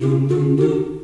Boom boom boom.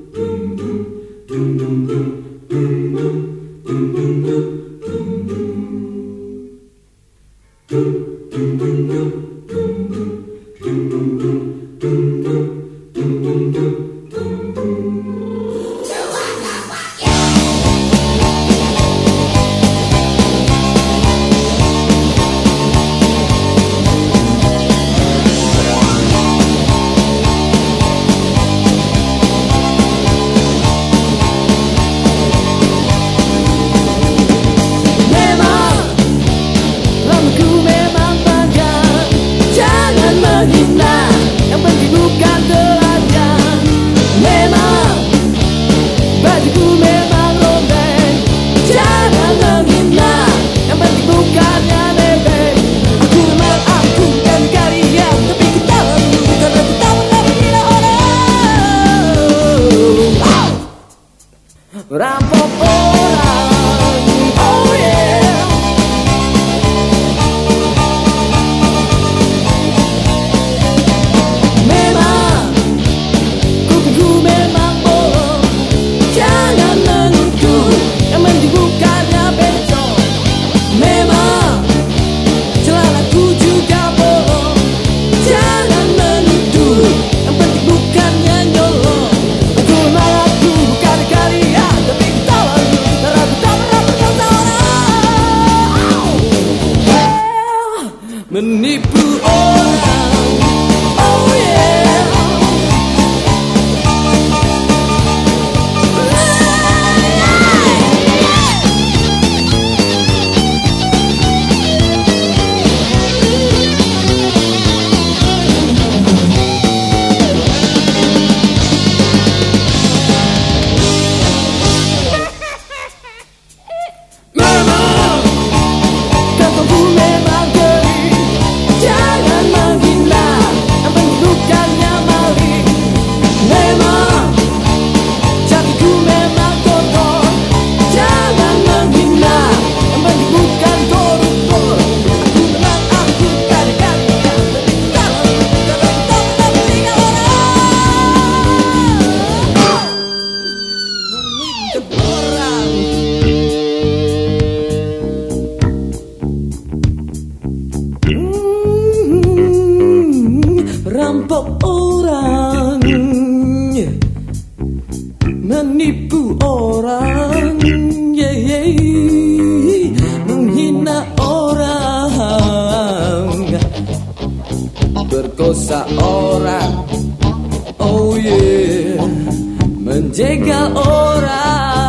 kelompok orang menipu orang yeah, yeah. menghina orang. Berkosa orang oh yeah. Menjegal orang.